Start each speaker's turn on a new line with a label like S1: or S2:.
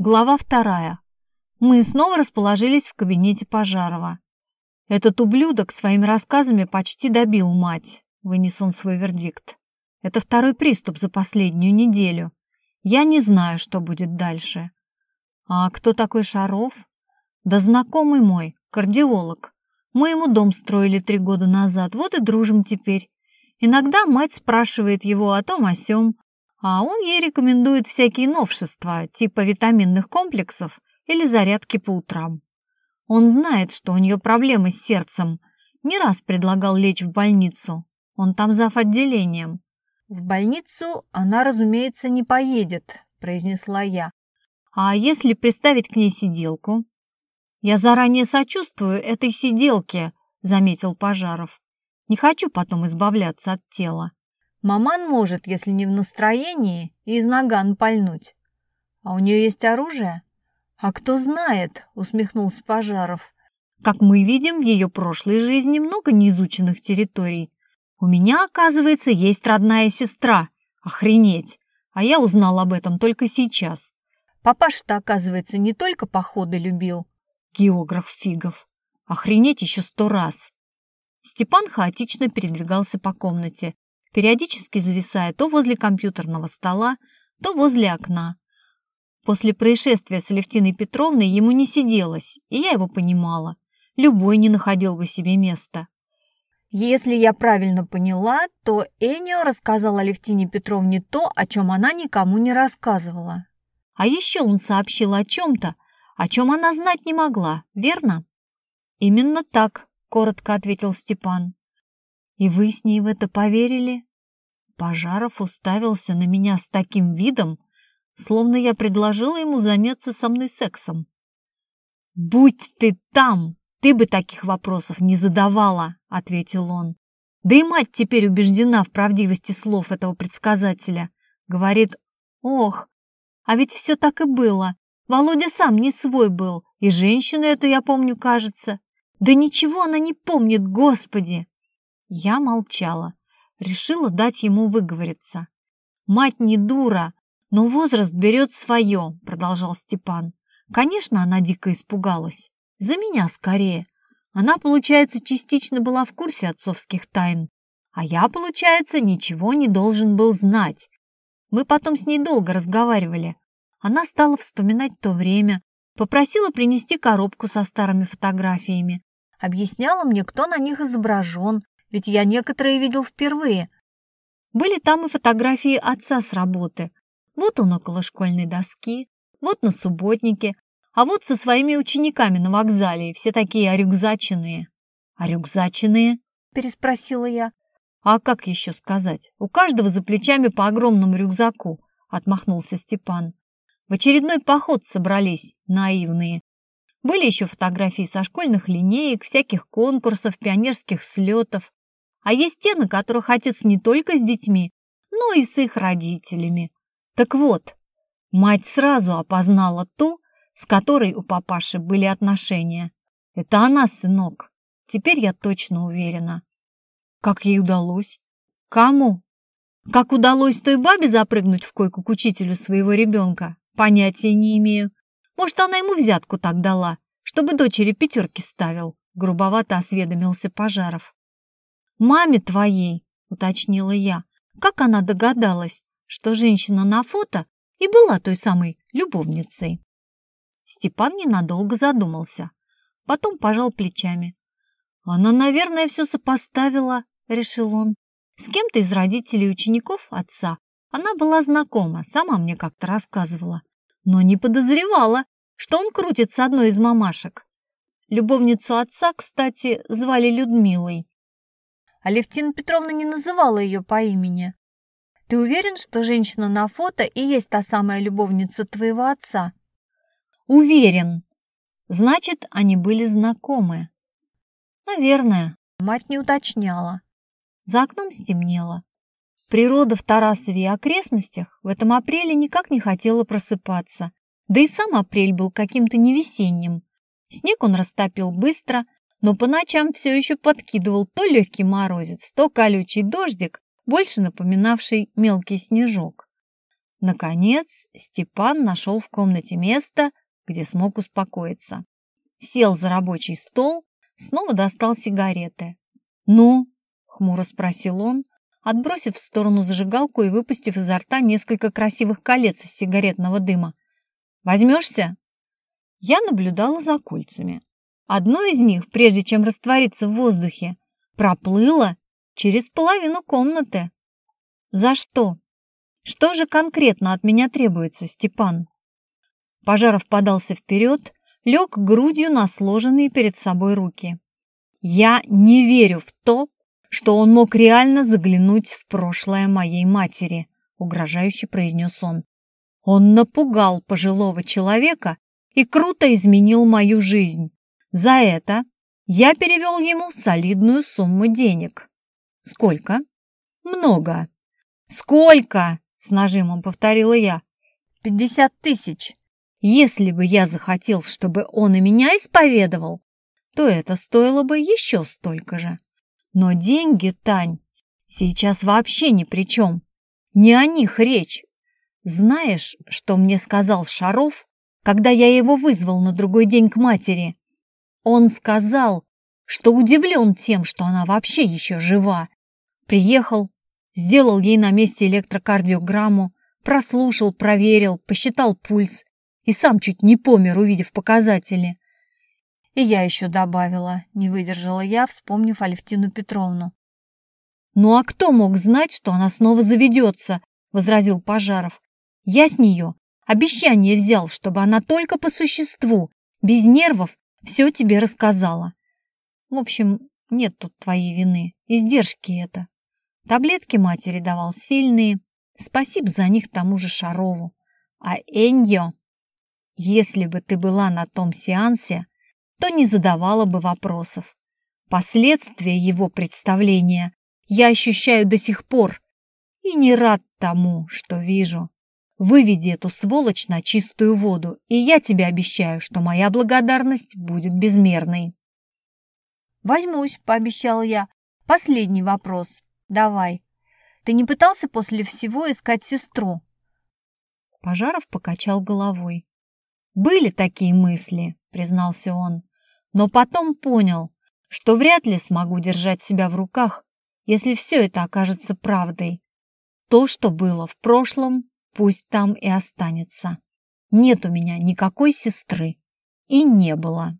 S1: Глава вторая. Мы снова расположились в кабинете Пожарова. Этот ублюдок своими рассказами почти добил мать, вынес он свой вердикт. Это второй приступ за последнюю неделю. Я не знаю, что будет дальше. А кто такой Шаров? Да знакомый мой, кардиолог. Мы ему дом строили три года назад, вот и дружим теперь. Иногда мать спрашивает его о том о сём, а он ей рекомендует всякие новшества, типа витаминных комплексов или зарядки по утрам. Он знает, что у нее проблемы с сердцем. Не раз предлагал лечь в больницу. Он там зав. отделением. «В больницу она, разумеется, не поедет», – произнесла я. «А если представить к ней сиделку?» «Я заранее сочувствую этой сиделке», – заметил Пожаров. «Не хочу потом избавляться от тела». Маман может, если не в настроении, из наган пальнуть. А у нее есть оружие? А кто знает, усмехнулся Пожаров. Как мы видим, в ее прошлой жизни много неизученных территорий. У меня, оказывается, есть родная сестра. Охренеть! А я узнал об этом только сейчас. Папаша-то, оказывается, не только походы любил. Географ Фигов. Охренеть еще сто раз. Степан хаотично передвигался по комнате, периодически зависая то возле компьютерного стола, то возле окна. После происшествия с Алевтиной Петровной ему не сиделось, и я его понимала. Любой не находил бы себе места. Если я правильно поняла, то Энио рассказал Алевтине Петровне то, о чем она никому не рассказывала. А еще он сообщил о чем-то, о чем она знать не могла, верно? Именно так, коротко ответил Степан. И вы с ней в это поверили? Пожаров уставился на меня с таким видом, словно я предложила ему заняться со мной сексом. «Будь ты там, ты бы таких вопросов не задавала», — ответил он. «Да и мать теперь убеждена в правдивости слов этого предсказателя. Говорит, ох, а ведь все так и было. Володя сам не свой был, и женщину эту я помню, кажется. Да ничего она не помнит, господи!» Я молчала, решила дать ему выговориться. «Мать не дура, но возраст берет свое», — продолжал Степан. «Конечно, она дико испугалась. За меня скорее. Она, получается, частично была в курсе отцовских тайн, а я, получается, ничего не должен был знать. Мы потом с ней долго разговаривали. Она стала вспоминать то время, попросила принести коробку со старыми фотографиями, объясняла мне, кто на них изображен, ведь я некоторые видел впервые. Были там и фотографии отца с работы. Вот он около школьной доски, вот на субботнике, а вот со своими учениками на вокзале, все такие орюкзаченные. «Орюкзаченные?» – переспросила я. «А как еще сказать? У каждого за плечами по огромному рюкзаку», – отмахнулся Степан. В очередной поход собрались, наивные. Были еще фотографии со школьных линеек, всяких конкурсов, пионерских слетов. А есть те, на которых отец не только с детьми, но и с их родителями. Так вот, мать сразу опознала ту, с которой у папаши были отношения. Это она, сынок. Теперь я точно уверена. Как ей удалось? Кому? Как удалось той бабе запрыгнуть в койку к учителю своего ребенка? Понятия не имею. Может, она ему взятку так дала, чтобы дочери пятерки ставил? Грубовато осведомился Пожаров. «Маме твоей», — уточнила я, как она догадалась, что женщина на фото и была той самой любовницей. Степан ненадолго задумался, потом пожал плечами. «Она, наверное, все сопоставила», — решил он. «С кем-то из родителей учеников отца она была знакома, сама мне как-то рассказывала, но не подозревала, что он крутит с одной из мамашек. Любовницу отца, кстати, звали Людмилой. Алевтина Петровна не называла ее по имени. Ты уверен, что женщина на фото и есть та самая любовница твоего отца? Уверен. Значит, они были знакомы. Наверное. Мать не уточняла. За окном стемнело. Природа в Тарасове и окрестностях в этом апреле никак не хотела просыпаться. Да и сам апрель был каким-то невесенним. Снег он растопил быстро, но по ночам все еще подкидывал то легкий морозец, то колючий дождик, больше напоминавший мелкий снежок. Наконец, Степан нашел в комнате место, где смог успокоиться. Сел за рабочий стол, снова достал сигареты. «Ну?» — хмуро спросил он, отбросив в сторону зажигалку и выпустив изо рта несколько красивых колец из сигаретного дыма. «Возьмешься?» Я наблюдала за кольцами. Одно из них, прежде чем раствориться в воздухе, проплыло через половину комнаты. «За что?» Что же конкретно от меня требуется, Степан? Пожаров подался вперед, лег грудью на сложенные перед собой руки. Я не верю в то, что он мог реально заглянуть в прошлое моей матери, угрожающе произнес он. Он напугал пожилого человека и круто изменил мою жизнь. За это я перевел ему солидную сумму денег. Сколько? Много. Сколько? С нажимом повторила я. «Пятьдесят тысяч. Если бы я захотел, чтобы он и меня исповедовал, то это стоило бы еще столько же. Но деньги, Тань, сейчас вообще ни при чем. Не о них речь. Знаешь, что мне сказал Шаров, когда я его вызвал на другой день к матери? Он сказал, что удивлен тем, что она вообще еще жива. Приехал, Сделал ей на месте электрокардиограмму, прослушал, проверил, посчитал пульс и сам чуть не помер, увидев показатели. И я еще добавила, не выдержала я, вспомнив Алевтину Петровну. «Ну а кто мог знать, что она снова заведется?» — возразил Пожаров. «Я с нее обещание взял, чтобы она только по существу, без нервов, все тебе рассказала. В общем, нет тут твоей вины, издержки это. Таблетки матери давал сильные. Спасибо за них тому же Шарову. А Эньо, если бы ты была на том сеансе, то не задавала бы вопросов. Последствия его представления я ощущаю до сих пор и не рад тому, что вижу. Выведи эту сволочь на чистую воду, и я тебе обещаю, что моя благодарность будет безмерной. «Возьмусь», — пообещал я. «Последний вопрос. Давай. Ты не пытался после всего искать сестру?» Пожаров покачал головой. «Были такие мысли», — признался он, «но потом понял, что вряд ли смогу держать себя в руках, если все это окажется правдой. То, что было в прошлом, пусть там и останется. Нет у меня никакой сестры. И не было».